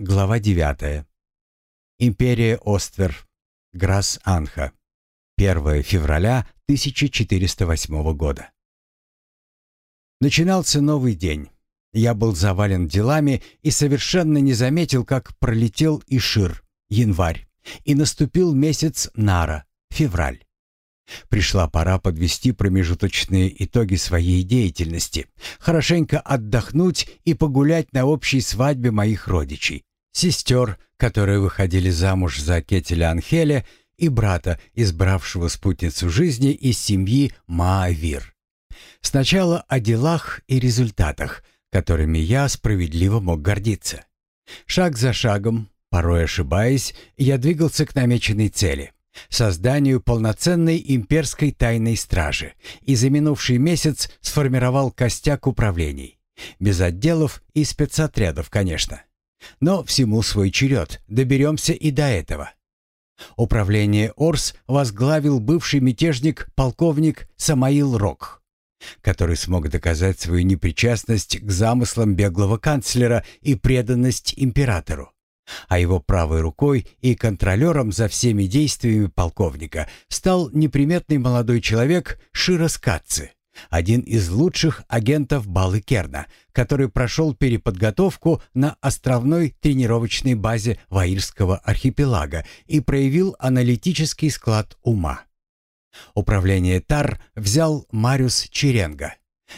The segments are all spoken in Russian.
Глава 9. Империя Оствер. Грас-Анха. 1 февраля 1408 года. Начинался новый день. Я был завален делами и совершенно не заметил, как пролетел Ишир, январь, и наступил месяц Нара, февраль. Пришла пора подвести промежуточные итоги своей деятельности, хорошенько отдохнуть и погулять на общей свадьбе моих родичей, сестер, которые выходили замуж за Кетеля Анхеля, и брата, избравшего спутницу жизни из семьи Маавир. Сначала о делах и результатах, которыми я справедливо мог гордиться. Шаг за шагом, порой ошибаясь, я двигался к намеченной цели — созданию полноценной имперской тайной стражи и за минувший месяц сформировал костяк управлений. Без отделов и спецотрядов, конечно. Но всему свой черед, доберемся и до этого. Управление Орс возглавил бывший мятежник полковник Самаил Рок, который смог доказать свою непричастность к замыслам беглого канцлера и преданность императору. А его правой рукой и контролером за всеми действиями полковника стал неприметный молодой человек Широ Скатцы один из лучших агентов Балы Керна, который прошел переподготовку на островной тренировочной базе Ваирского архипелага и проявил аналитический склад ума. Управление ТАР взял Мариус Черенга,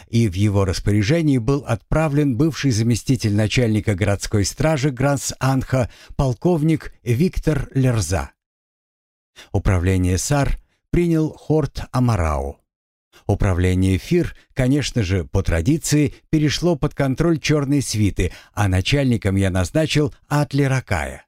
и в его распоряжении был отправлен бывший заместитель начальника городской стражи Гранс-Анха полковник Виктор Лерза. Управление САР принял Хорт Амарау, Управление ФИР, конечно же, по традиции, перешло под контроль черной свиты, а начальником я назначил Атли Ракая.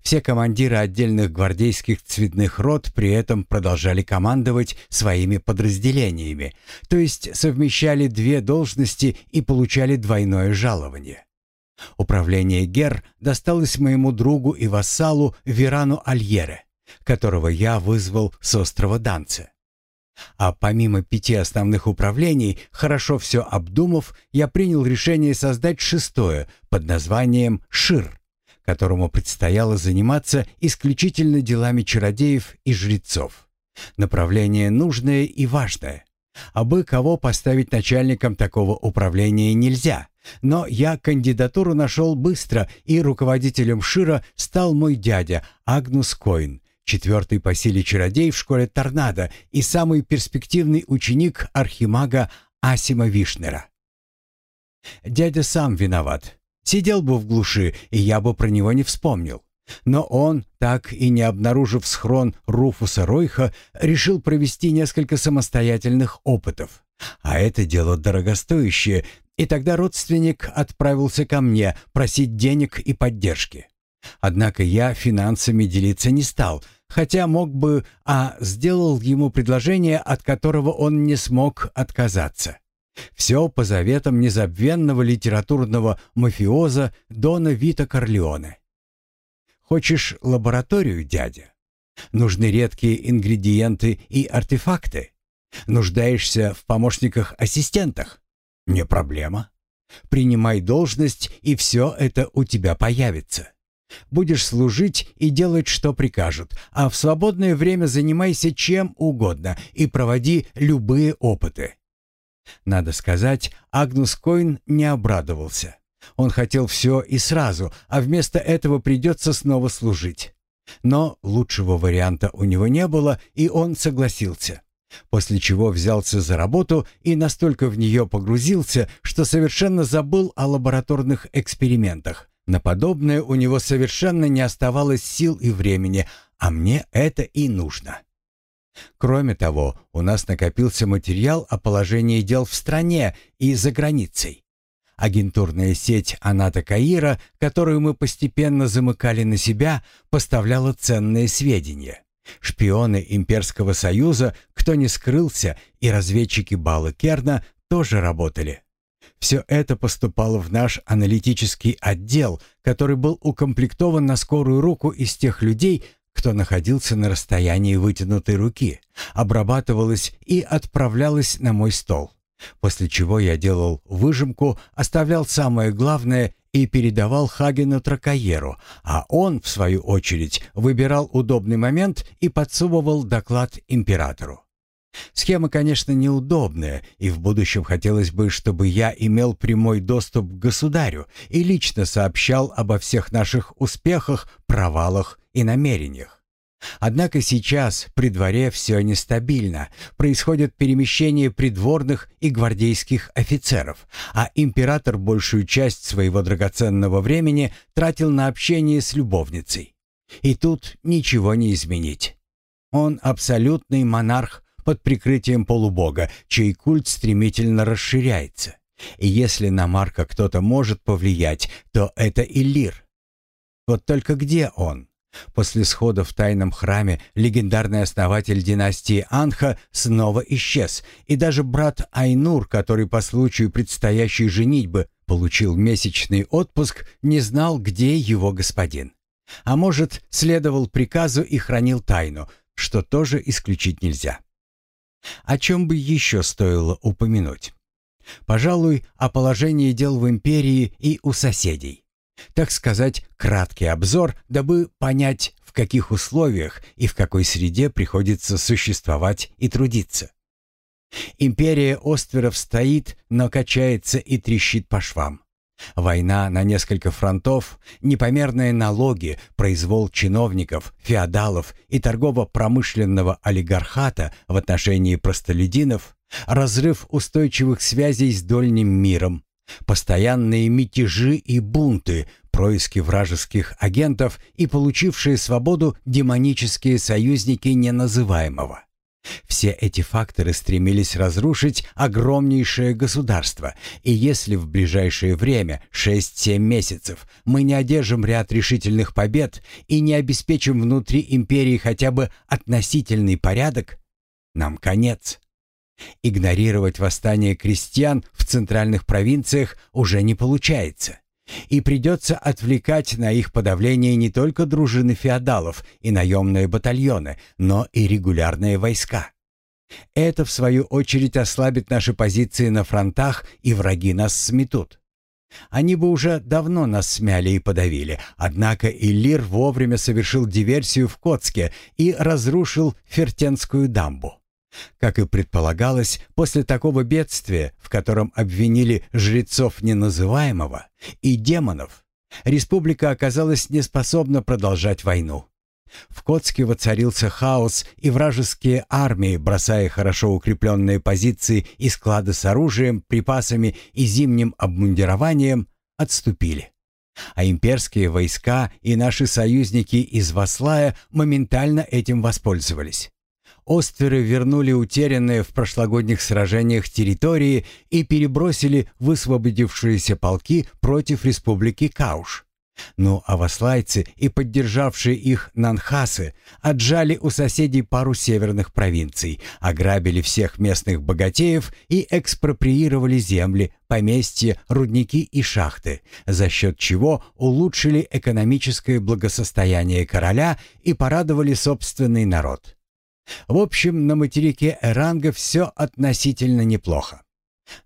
Все командиры отдельных гвардейских цветных рот при этом продолжали командовать своими подразделениями, то есть совмещали две должности и получали двойное жалование. Управление ГЕР досталось моему другу и вассалу Верану Альере, которого я вызвал с острова Данце. А помимо пяти основных управлений, хорошо все обдумав, я принял решение создать шестое под названием «ШИР», которому предстояло заниматься исключительно делами чародеев и жрецов. Направление нужное и важное. А бы кого поставить начальником такого управления нельзя. Но я кандидатуру нашел быстро, и руководителем Шира стал мой дядя Агнус Койн, четвертый по силе чародей в школе Торнадо и самый перспективный ученик архимага Асима Вишнера. Дядя сам виноват. Сидел бы в глуши, и я бы про него не вспомнил. Но он, так и не обнаружив схрон Руфуса Ройха, решил провести несколько самостоятельных опытов. А это дело дорогостоящее, и тогда родственник отправился ко мне просить денег и поддержки. Однако я финансами делиться не стал, хотя мог бы, а сделал ему предложение, от которого он не смог отказаться. Все по заветам незабвенного литературного мафиоза Дона Вита Корлеоне. Хочешь лабораторию, дядя? Нужны редкие ингредиенты и артефакты. Нуждаешься в помощниках-ассистентах? Не проблема. Принимай должность, и все это у тебя появится. Будешь служить и делать, что прикажут, а в свободное время занимайся чем угодно и проводи любые опыты». Надо сказать, Агнус Койн не обрадовался. Он хотел все и сразу, а вместо этого придется снова служить. Но лучшего варианта у него не было, и он согласился. После чего взялся за работу и настолько в нее погрузился, что совершенно забыл о лабораторных экспериментах, на подобное у него совершенно не оставалось сил и времени, а мне это и нужно. Кроме того, у нас накопился материал о положении дел в стране и за границей. Агентурная сеть Аната Каира, которую мы постепенно замыкали на себя, поставляла ценные сведения. Шпионы Имперского Союза, кто не скрылся, и разведчики Бала Керна тоже работали. Все это поступало в наш аналитический отдел, который был укомплектован на скорую руку из тех людей, кто находился на расстоянии вытянутой руки, обрабатывалось и отправлялось на мой стол. После чего я делал выжимку, оставлял самое главное и передавал Хагену Тракаеру, а он, в свою очередь, выбирал удобный момент и подсовывал доклад императору. Схема, конечно, неудобная, и в будущем хотелось бы, чтобы я имел прямой доступ к государю и лично сообщал обо всех наших успехах, провалах и намерениях. Однако сейчас при дворе все нестабильно, происходят перемещения придворных и гвардейских офицеров, а император большую часть своего драгоценного времени тратил на общение с любовницей. И тут ничего не изменить. Он абсолютный монарх под прикрытием полубога, чей культ стремительно расширяется. И если на Марка кто-то может повлиять, то это Иллир. Вот только где он? После схода в тайном храме легендарный основатель династии Анха снова исчез, и даже брат Айнур, который по случаю предстоящей женитьбы получил месячный отпуск, не знал, где его господин. А может, следовал приказу и хранил тайну, что тоже исключить нельзя. О чем бы еще стоило упомянуть? Пожалуй, о положении дел в империи и у соседей. Так сказать, краткий обзор, дабы понять, в каких условиях и в какой среде приходится существовать и трудиться. Империя Остверов стоит, но качается и трещит по швам. Война на несколько фронтов, непомерные налоги, произвол чиновников, феодалов и торгово-промышленного олигархата в отношении простолюдинов, разрыв устойчивых связей с дольним миром, постоянные мятежи и бунты, происки вражеских агентов и получившие свободу демонические союзники неназываемого. Все эти факторы стремились разрушить огромнейшее государство, и если в ближайшее время, 6-7 месяцев, мы не одержим ряд решительных побед и не обеспечим внутри империи хотя бы относительный порядок, нам конец. Игнорировать восстание крестьян в центральных провинциях уже не получается. И придется отвлекать на их подавление не только дружины феодалов и наемные батальоны, но и регулярные войска. Это, в свою очередь, ослабит наши позиции на фронтах, и враги нас сметут. Они бы уже давно нас смяли и подавили, однако Иллир вовремя совершил диверсию в Коцке и разрушил Фертенскую дамбу. Как и предполагалось, после такого бедствия, в котором обвинили жрецов неназываемого и демонов, республика оказалась неспособна продолжать войну. В Котске воцарился хаос, и вражеские армии, бросая хорошо укрепленные позиции и склады с оружием, припасами и зимним обмундированием, отступили. А имперские войска и наши союзники из Васлая моментально этим воспользовались. Остверы вернули утерянные в прошлогодних сражениях территории и перебросили высвободившиеся полки против республики Кауш. Ну а васлайцы и поддержавшие их нанхасы отжали у соседей пару северных провинций, ограбили всех местных богатеев и экспроприировали земли, поместья, рудники и шахты, за счет чего улучшили экономическое благосостояние короля и порадовали собственный народ. В общем, на материке Эранга все относительно неплохо.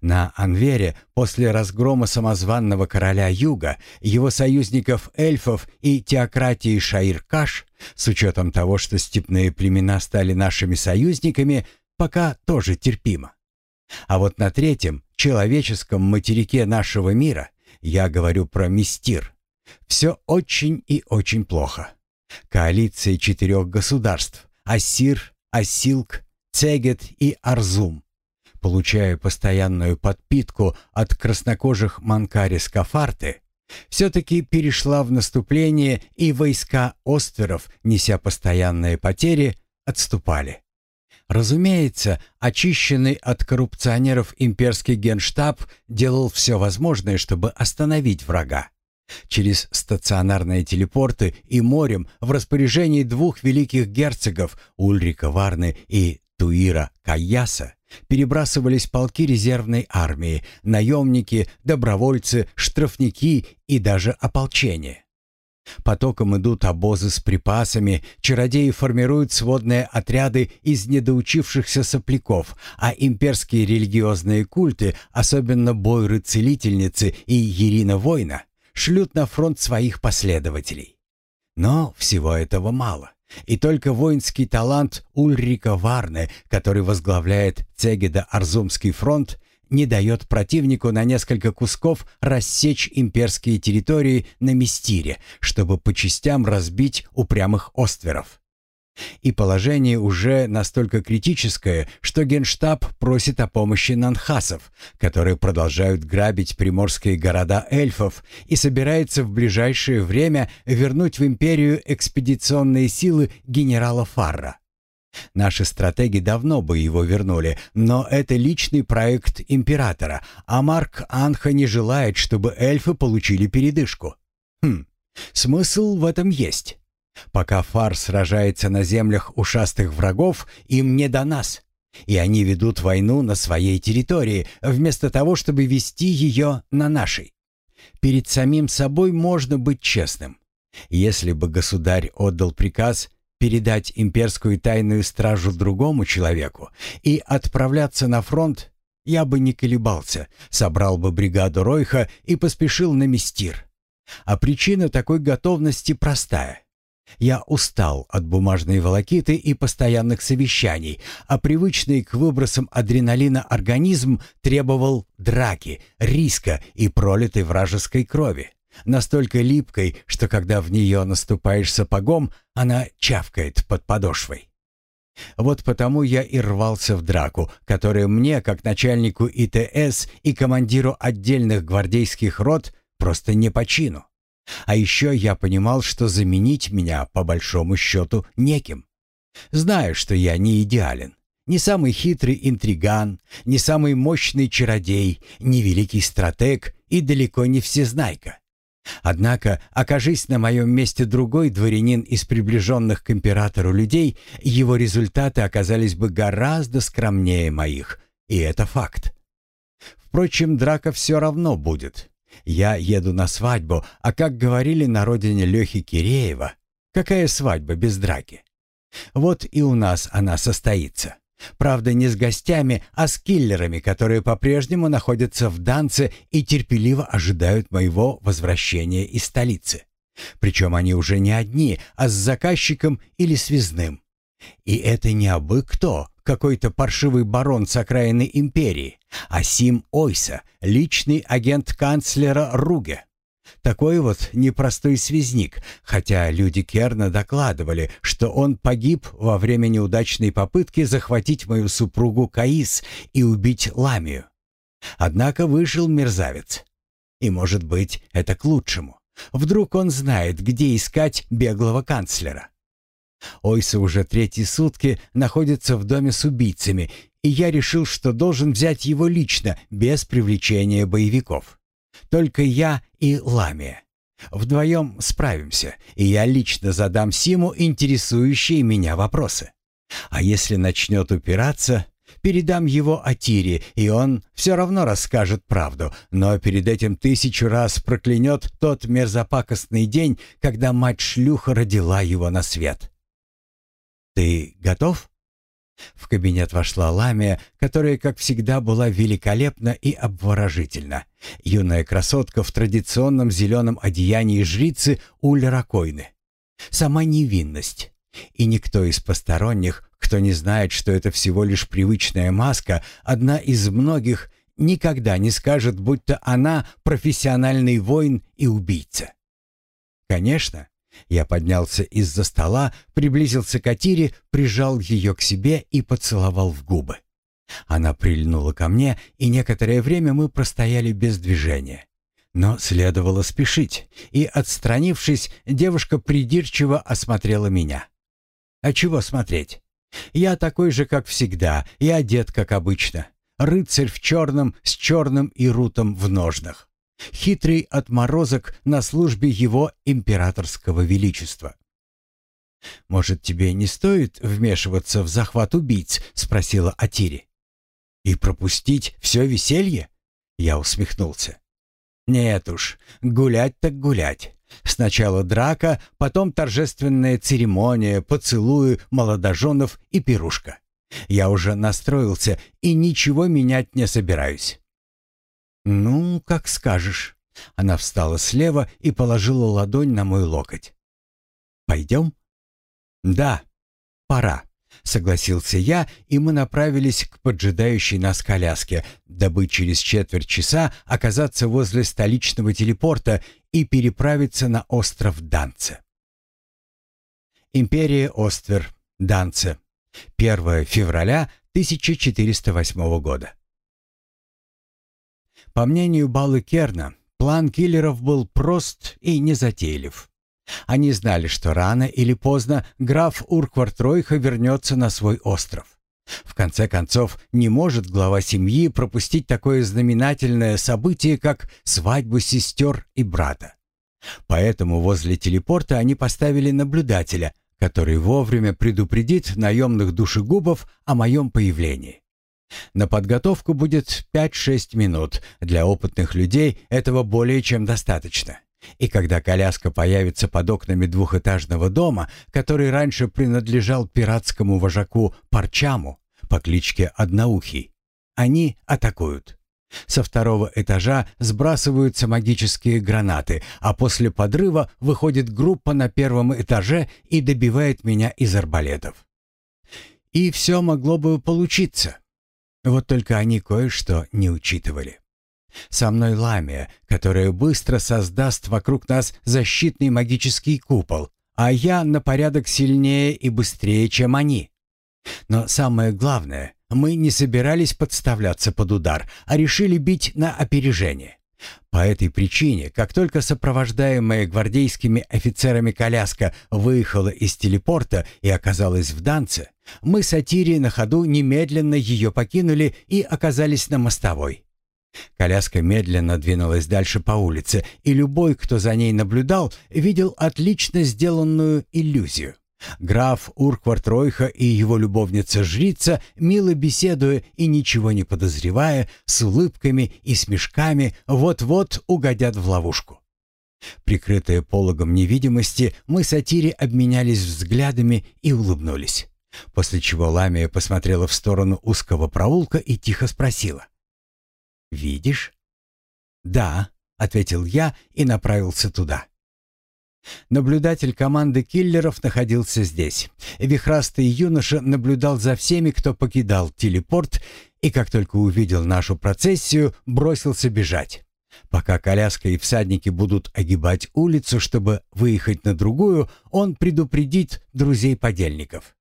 На Анвере после разгрома самозванного короля Юга, его союзников эльфов и теократии Шаир-Каш, с учетом того, что степные племена стали нашими союзниками, пока тоже терпимо. А вот на третьем, человеческом материке нашего мира, я говорю про Мистир, все очень и очень плохо. Коалиция четырех государств Асир, Асилк, Цегет и Арзум, получая постоянную подпитку от краснокожих Манкари Скафарты, все-таки перешла в наступление, и войска Остверов, неся постоянные потери, отступали. Разумеется, очищенный от коррупционеров имперский генштаб делал все возможное, чтобы остановить врага. Через стационарные телепорты и морем в распоряжении двух великих герцогов Ульрика Варны и Туира Каяса перебрасывались полки резервной армии, наемники, добровольцы, штрафники и даже ополчение. Потоком идут обозы с припасами, чародеи формируют сводные отряды из недоучившихся сопляков, а имперские религиозные культы, особенно бойры-целительницы и Ирина-воина, шлют на фронт своих последователей. Но всего этого мало. И только воинский талант Ульрика Варне, который возглавляет Цегеда-Арзумский фронт, не дает противнику на несколько кусков рассечь имперские территории на Мистире, чтобы по частям разбить упрямых остверов. И положение уже настолько критическое, что Генштаб просит о помощи нанхасов, которые продолжают грабить приморские города эльфов и собирается в ближайшее время вернуть в империю экспедиционные силы генерала Фарра. Наши стратеги давно бы его вернули, но это личный проект императора, а Марк Анха не желает, чтобы эльфы получили передышку. Хм, смысл в этом есть. Пока Фар сражается на землях ушастых врагов, им не до нас. И они ведут войну на своей территории, вместо того, чтобы вести ее на нашей. Перед самим собой можно быть честным. Если бы государь отдал приказ передать имперскую тайную стражу другому человеку и отправляться на фронт, я бы не колебался, собрал бы бригаду Ройха и поспешил на Мистир. А причина такой готовности простая. Я устал от бумажной волокиты и постоянных совещаний, а привычный к выбросам адреналина организм требовал драки, риска и пролитой вражеской крови. Настолько липкой, что когда в нее наступаешь сапогом, она чавкает под подошвой. Вот потому я и рвался в драку, которая мне, как начальнику ИТС и командиру отдельных гвардейских рот, просто не по чину. А еще я понимал, что заменить меня, по большому счету, неким. Знаю, что я не идеален. Не самый хитрый интриган, не самый мощный чародей, не великий стратег и далеко не всезнайка. Однако, окажись на моем месте другой дворянин из приближенных к императору людей, его результаты оказались бы гораздо скромнее моих, и это факт. Впрочем, драка все равно будет. Я еду на свадьбу, а как говорили на родине Лехи Киреева, какая свадьба без драки? Вот и у нас она состоится. Правда, не с гостями, а с киллерами, которые по-прежнему находятся в Данце и терпеливо ожидают моего возвращения из столицы. Причем они уже не одни, а с заказчиком или связным. И это не абы кто, какой-то паршивый барон с окраины империи, а Сим Ойса, личный агент канцлера Руге. Такой вот непростой связник, хотя люди Керна докладывали, что он погиб во время неудачной попытки захватить мою супругу Каис и убить Ламию. Однако вышел мерзавец. И, может быть, это к лучшему. Вдруг он знает, где искать беглого канцлера. Ойса уже третьи сутки находится в доме с убийцами, и я решил, что должен взять его лично, без привлечения боевиков. Только я и Ламия. Вдвоем справимся, и я лично задам Симу интересующие меня вопросы. А если начнет упираться, передам его Атире, и он все равно расскажет правду, но перед этим тысячу раз проклянет тот мерзопакостный день, когда мать-шлюха родила его на свет. «Ты готов?» В кабинет вошла Ламия, которая, как всегда, была великолепна и обворожительна. Юная красотка в традиционном зеленом одеянии жрицы Ульра Койны. Сама невинность. И никто из посторонних, кто не знает, что это всего лишь привычная маска, одна из многих, никогда не скажет, будто она профессиональный воин и убийца. Конечно, я поднялся из-за стола, приблизился к Атире, прижал ее к себе и поцеловал в губы. Она прильнула ко мне, и некоторое время мы простояли без движения. Но следовало спешить, и, отстранившись, девушка придирчиво осмотрела меня. «А чего смотреть? Я такой же, как всегда, и одет, как обычно. Рыцарь в черном, с черным и рутом в ножнах. Хитрый отморозок на службе его императорского величества. «Может, тебе не стоит вмешиваться в захват убийц?» — спросила Атири. «И пропустить все веселье?» — я усмехнулся. «Нет уж, гулять так гулять. Сначала драка, потом торжественная церемония, поцелуи молодоженов и пирушка. Я уже настроился и ничего менять не собираюсь. «Ну, как скажешь. Она встала слева и положила ладонь на мой локоть. «Пойдем?» «Да, пора», — согласился я, и мы направились к поджидающей нас коляске, дабы через четверть часа оказаться возле столичного телепорта и переправиться на остров Данце. Империя Оствер, Данце. 1 февраля 1408 года. По мнению Балы Керна, план киллеров был прост и незатейлив. Они знали, что рано или поздно граф Урквартройха вернется на свой остров. В конце концов, не может глава семьи пропустить такое знаменательное событие, как свадьбу сестер и брата. Поэтому возле телепорта они поставили наблюдателя, который вовремя предупредит наемных душегубов о моем появлении. На подготовку будет 5-6 минут. Для опытных людей этого более чем достаточно. И когда коляска появится под окнами двухэтажного дома, который раньше принадлежал пиратскому вожаку Парчаму по кличке Одноухий, они атакуют. Со второго этажа сбрасываются магические гранаты, а после подрыва выходит группа на первом этаже и добивает меня из арбалетов. И все могло бы получиться. Вот только они кое-что не учитывали. Со мной Ламия, которая быстро создаст вокруг нас защитный магический купол, а я на порядок сильнее и быстрее, чем они. Но самое главное, мы не собирались подставляться под удар, а решили бить на опережение. По этой причине, как только сопровождаемая гвардейскими офицерами коляска выехала из телепорта и оказалась в Данце, мы с Атири на ходу немедленно ее покинули и оказались на мостовой. Коляска медленно двинулась дальше по улице, и любой, кто за ней наблюдал, видел отлично сделанную иллюзию. Граф Урквард Ройха и его любовница-жрица, мило беседуя и ничего не подозревая, с улыбками и смешками, вот-вот угодят в ловушку. Прикрытые пологом невидимости, мы с Атири обменялись взглядами и улыбнулись. После чего Ламия посмотрела в сторону узкого проулка и тихо спросила. «Видишь?» «Да», — ответил я и направился туда. Наблюдатель команды киллеров находился здесь. Вихрастый юноша наблюдал за всеми, кто покидал телепорт, и как только увидел нашу процессию, бросился бежать. Пока коляска и всадники будут огибать улицу, чтобы выехать на другую, он предупредит друзей-подельников.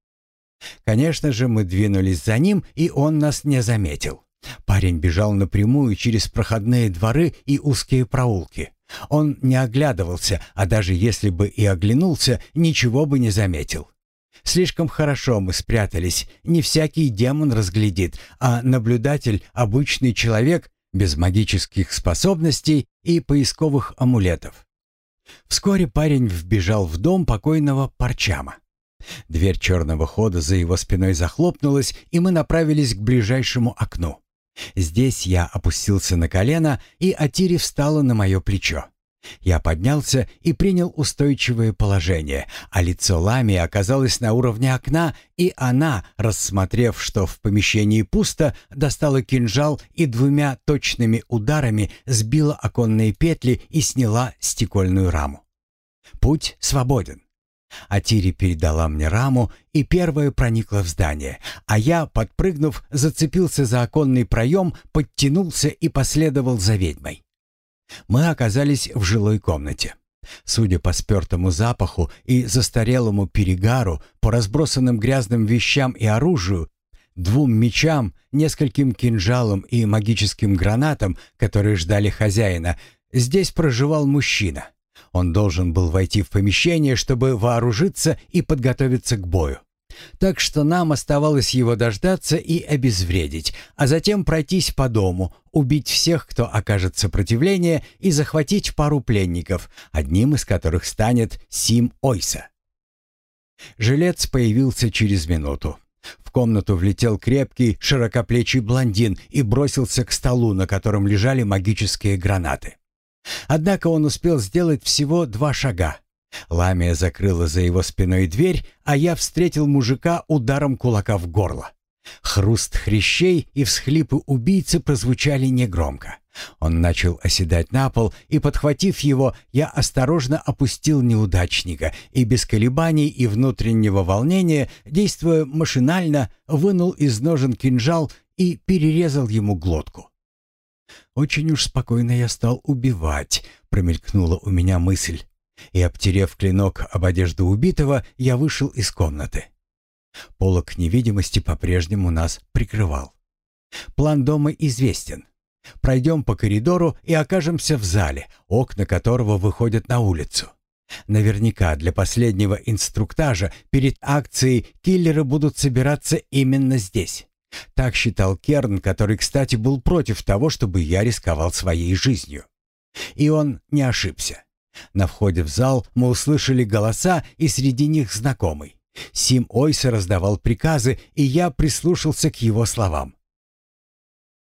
Конечно же, мы двинулись за ним, и он нас не заметил. Парень бежал напрямую через проходные дворы и узкие проулки. Он не оглядывался, а даже если бы и оглянулся, ничего бы не заметил. Слишком хорошо мы спрятались, не всякий демон разглядит, а наблюдатель — обычный человек без магических способностей и поисковых амулетов. Вскоре парень вбежал в дом покойного Парчама. Дверь черного хода за его спиной захлопнулась, и мы направились к ближайшему окну. Здесь я опустился на колено, и Атири встала на мое плечо. Я поднялся и принял устойчивое положение, а лицо Лами оказалось на уровне окна, и она, рассмотрев, что в помещении пусто, достала кинжал и двумя точными ударами сбила оконные петли и сняла стекольную раму. Путь свободен. Атири передала мне раму и первая проникла в здание, а я, подпрыгнув, зацепился за оконный проем, подтянулся и последовал за ведьмой. Мы оказались в жилой комнате. Судя по спертому запаху и застарелому перегару, по разбросанным грязным вещам и оружию, двум мечам, нескольким кинжалам и магическим гранатам, которые ждали хозяина, здесь проживал мужчина — он должен был войти в помещение, чтобы вооружиться и подготовиться к бою. Так что нам оставалось его дождаться и обезвредить, а затем пройтись по дому, убить всех, кто окажет сопротивление, и захватить пару пленников, одним из которых станет Сим Ойса. Жилец появился через минуту. В комнату влетел крепкий, широкоплечий блондин и бросился к столу, на котором лежали магические гранаты. Однако он успел сделать всего два шага. Ламия закрыла за его спиной дверь, а я встретил мужика ударом кулака в горло. Хруст хрящей и всхлипы убийцы прозвучали негромко, Он начал оседать на пол, и, подхватив его, я осторожно опустил неудачника и без колебаний и внутреннего волнения, действуя машинально, вынул из ножен кинжал и перерезал ему глотку. «Очень уж спокойно я стал убивать», — промелькнула у меня мысль. И, обтерев клинок об одежду убитого, я вышел из комнаты. Полок невидимости по-прежнему нас прикрывал. План дома известен. Пройдем по коридору и окажемся в зале, окна которого выходят на улицу. Наверняка для последнего инструктажа перед акцией киллеры будут собираться именно здесь. Так считал Керн, который, кстати, был против того, чтобы я рисковал своей жизнью. И он не ошибся. На входе в зал мы услышали голоса, и среди них знакомый. Сим Ойса раздавал приказы, и я прислушался к его словам.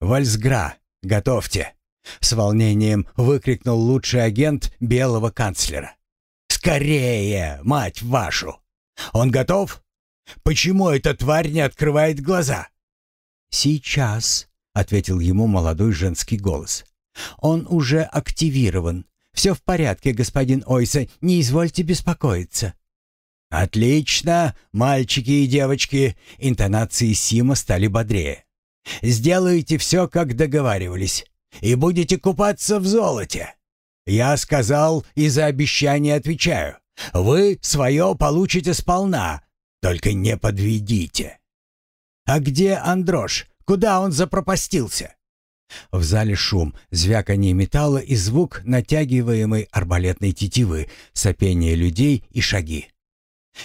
«Вальсгра, готовьте!» — с волнением выкрикнул лучший агент белого канцлера. «Скорее, мать вашу! Он готов? Почему эта тварь не открывает глаза?» «Сейчас», — ответил ему молодой женский голос. «Он уже активирован. Все в порядке, господин Ойса, не извольте беспокоиться». «Отлично, мальчики и девочки!» Интонации Сима стали бодрее. «Сделайте все, как договаривались, и будете купаться в золоте. Я сказал и за обещание отвечаю. Вы свое получите сполна, только не подведите». «А где Андрош? Куда он запропастился?» В зале шум, звяканье металла и звук натягиваемой арбалетной тетивы, сопение людей и шаги.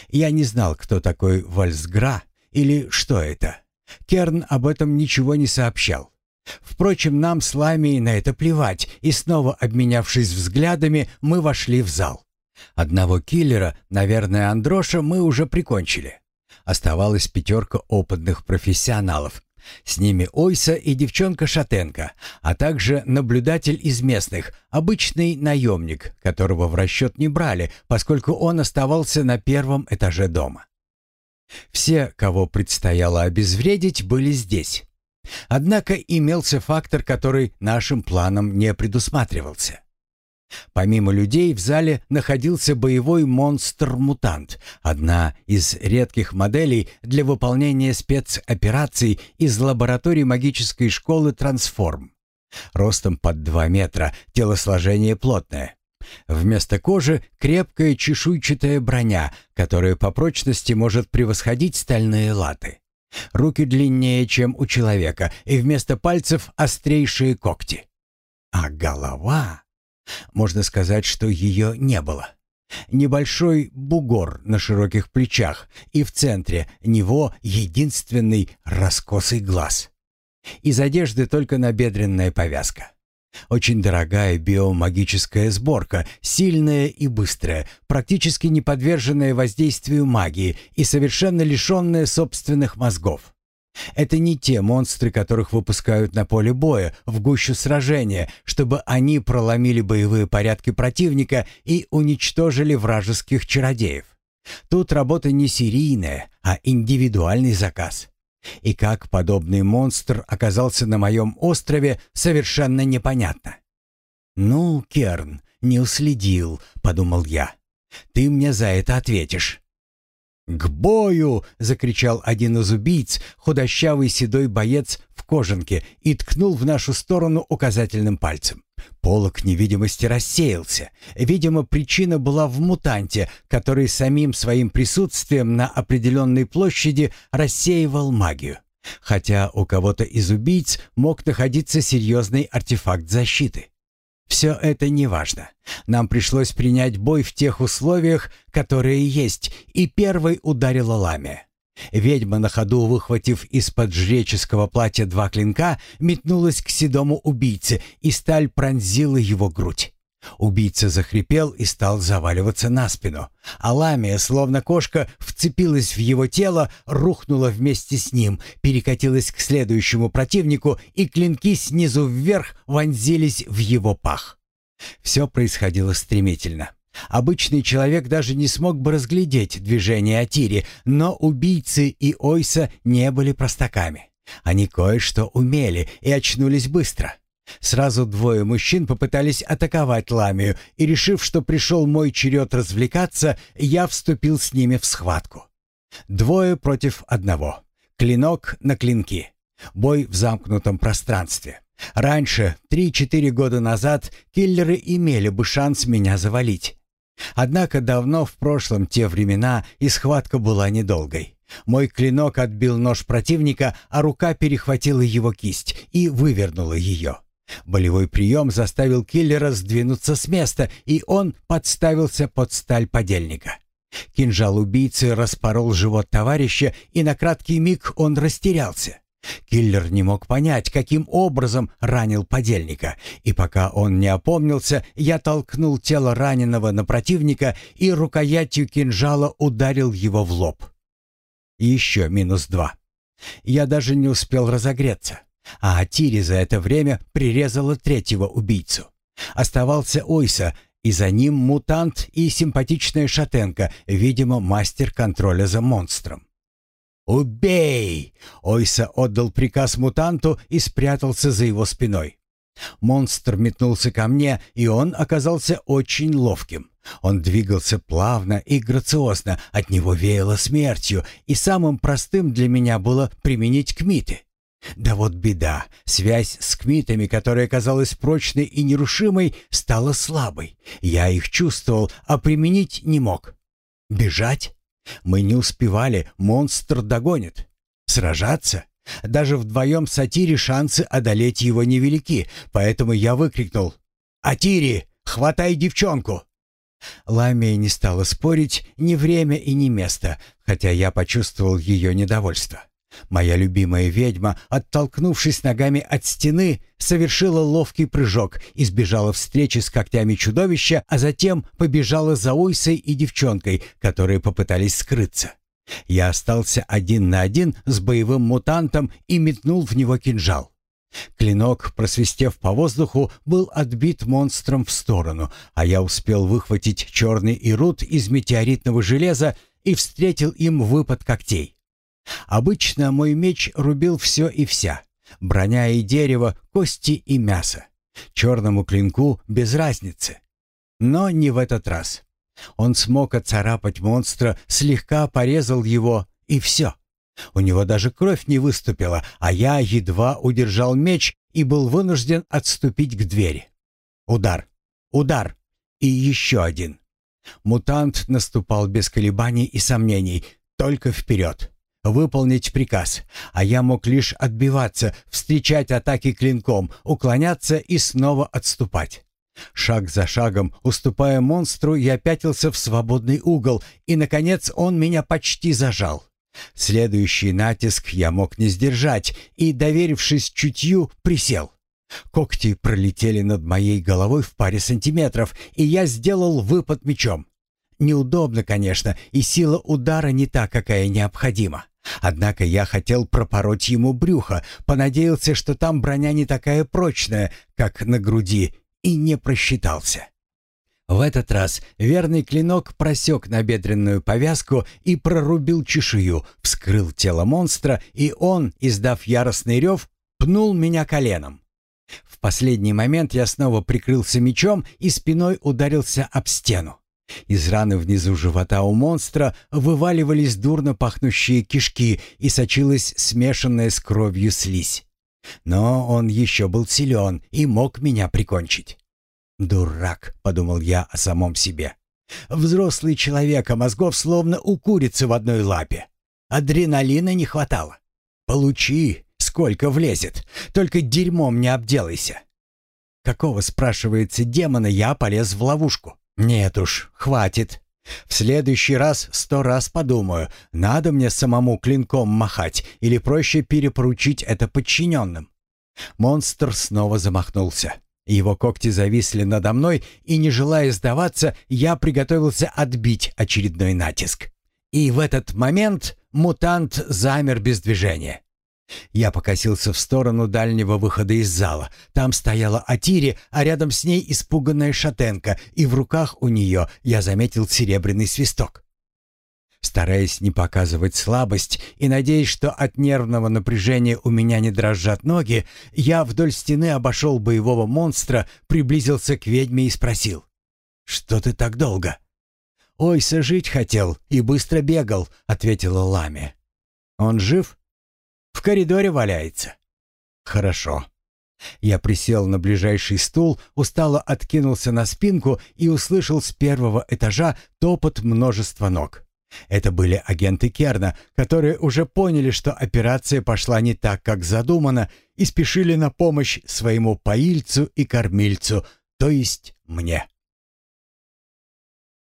Я не знал, кто такой Вальсгра или что это. Керн об этом ничего не сообщал. Впрочем, нам с Ламией на это плевать, и снова обменявшись взглядами, мы вошли в зал. Одного киллера, наверное, Андроша, мы уже прикончили. Оставалась пятерка опытных профессионалов, с ними Ойса и девчонка Шатенко, а также наблюдатель из местных, обычный наемник, которого в расчет не брали, поскольку он оставался на первом этаже дома. Все, кого предстояло обезвредить, были здесь. Однако имелся фактор, который нашим планом не предусматривался. Помимо людей в зале находился боевой монстр-мутант, одна из редких моделей для выполнения спецопераций из лаборатории магической школы «Трансформ». Ростом под 2 метра, телосложение плотное. Вместо кожи крепкая чешуйчатая броня, которая по прочности может превосходить стальные латы. Руки длиннее, чем у человека, и вместо пальцев острейшие когти. А голова... Можно сказать, что ее не было. Небольшой бугор на широких плечах, и в центре него единственный раскосый глаз. Из одежды только набедренная повязка. Очень дорогая биомагическая сборка, сильная и быстрая, практически не подверженная воздействию магии и совершенно лишенная собственных мозгов. Это не те монстры, которых выпускают на поле боя, в гущу сражения, чтобы они проломили боевые порядки противника и уничтожили вражеских чародеев. Тут работа не серийная, а индивидуальный заказ. И как подобный монстр оказался на моем острове, совершенно непонятно. «Ну, Керн, не уследил», — подумал я. «Ты мне за это ответишь». «К бою!» — закричал один из убийц, худощавый седой боец в кожанке, и ткнул в нашу сторону указательным пальцем. Полок невидимости рассеялся. Видимо, причина была в мутанте, который самим своим присутствием на определенной площади рассеивал магию. Хотя у кого-то из убийц мог находиться серьезный артефакт защиты. Все это не важно. Нам пришлось принять бой в тех условиях, которые есть, и первой ударила ламя. Ведьма на ходу, выхватив из-под жреческого платья два клинка, метнулась к седому убийце, и сталь пронзила его грудь. Убийца захрипел и стал заваливаться на спину, а ламия, словно кошка, вцепилась в его тело, рухнула вместе с ним, перекатилась к следующему противнику, и клинки снизу вверх вонзились в его пах. Все происходило стремительно. Обычный человек даже не смог бы разглядеть движение Атири, но убийцы и Ойса не были простаками. Они кое-что умели и очнулись быстро. Сразу двое мужчин попытались атаковать Ламию, и, решив, что пришел мой черед развлекаться, я вступил с ними в схватку. Двое против одного. Клинок на клинки. Бой в замкнутом пространстве. Раньше, три-четыре года назад, киллеры имели бы шанс меня завалить. Однако давно в прошлом те времена и схватка была недолгой. Мой клинок отбил нож противника, а рука перехватила его кисть и вывернула ее. Болевой прием заставил киллера сдвинуться с места, и он подставился под сталь подельника. Кинжал убийцы распорол живот товарища, и на краткий миг он растерялся. Киллер не мог понять, каким образом ранил подельника, и пока он не опомнился, я толкнул тело раненого на противника и рукоятью кинжала ударил его в лоб. Еще минус два. Я даже не успел разогреться, а Атири за это время прирезала третьего убийцу. Оставался Ойса, и за ним мутант и симпатичная шатенка, видимо, мастер контроля за монстром. «Убей!» Ойса отдал приказ мутанту и спрятался за его спиной. Монстр метнулся ко мне, и он оказался очень ловким. Он двигался плавно и грациозно, от него веяло смертью, и самым простым для меня было применить кмиты. Да вот беда, связь с кмитами, которая казалась прочной и нерушимой, стала слабой. Я их чувствовал, а применить не мог. Бежать? Мы не успевали, монстр догонит. Сражаться? Даже вдвоем с Атири шансы одолеть его невелики, поэтому я выкрикнул «Атири, хватай девчонку!» Ламия не стала спорить ни время и ни место, хотя я почувствовал ее недовольство. Моя любимая ведьма, оттолкнувшись ногами от стены, совершила ловкий прыжок, избежала встречи с когтями чудовища, а затем побежала за Ойсой и девчонкой, которые попытались скрыться. Я остался один на один с боевым мутантом и метнул в него кинжал. Клинок, просвистев по воздуху, был отбит монстром в сторону, а я успел выхватить черный ирут из метеоритного железа и встретил им выпад когтей. Обычно мой меч рубил все и вся. Броня и дерево, кости и мясо. Черному клинку без разницы. Но не в этот раз. Он смог отцарапать монстра, слегка порезал его, и все. У него даже кровь не выступила, а я едва удержал меч и был вынужден отступить к двери. Удар, удар и еще один. Мутант наступал без колебаний и сомнений, только вперед выполнить приказ, а я мог лишь отбиваться, встречать атаки клинком, уклоняться и снова отступать. Шаг за шагом, уступая монстру, я пятился в свободный угол, и, наконец, он меня почти зажал. Следующий натиск я мог не сдержать и, доверившись чутью, присел. Когти пролетели над моей головой в паре сантиметров, и я сделал выпад мечом. Неудобно, конечно, и сила удара не та, какая необходима. Однако я хотел пропороть ему брюхо, понадеялся, что там броня не такая прочная, как на груди, и не просчитался. В этот раз верный клинок просек набедренную повязку и прорубил чешую, вскрыл тело монстра, и он, издав яростный рев, пнул меня коленом. В последний момент я снова прикрылся мечом и спиной ударился об стену. Из раны внизу живота у монстра вываливались дурно пахнущие кишки и сочилась смешанная с кровью слизь. Но он еще был силен и мог меня прикончить. «Дурак», — подумал я о самом себе. «Взрослый человек, а мозгов словно у курицы в одной лапе. Адреналина не хватало. Получи, сколько влезет, только дерьмом не обделайся». Какого, спрашивается, демона я полез в ловушку? «Нет уж, хватит. В следующий раз сто раз подумаю, надо мне самому клинком махать или проще перепоручить это подчиненным». Монстр снова замахнулся. Его когти зависли надо мной, и, не желая сдаваться, я приготовился отбить очередной натиск. И в этот момент мутант замер без движения. Я покосился в сторону дальнего выхода из зала. Там стояла Атири, а рядом с ней испуганная шатенка, и в руках у нее я заметил серебряный свисток. Стараясь не показывать слабость и надеясь, что от нервного напряжения у меня не дрожат ноги, я вдоль стены обошел боевого монстра, приблизился к ведьме и спросил. «Что ты так долго?» «Ой, сожить хотел и быстро бегал», — ответила Ламе. «Он жив?» «В коридоре валяется». «Хорошо». Я присел на ближайший стул, устало откинулся на спинку и услышал с первого этажа топот множества ног. Это были агенты Керна, которые уже поняли, что операция пошла не так, как задумано, и спешили на помощь своему поильцу и кормильцу, то есть мне.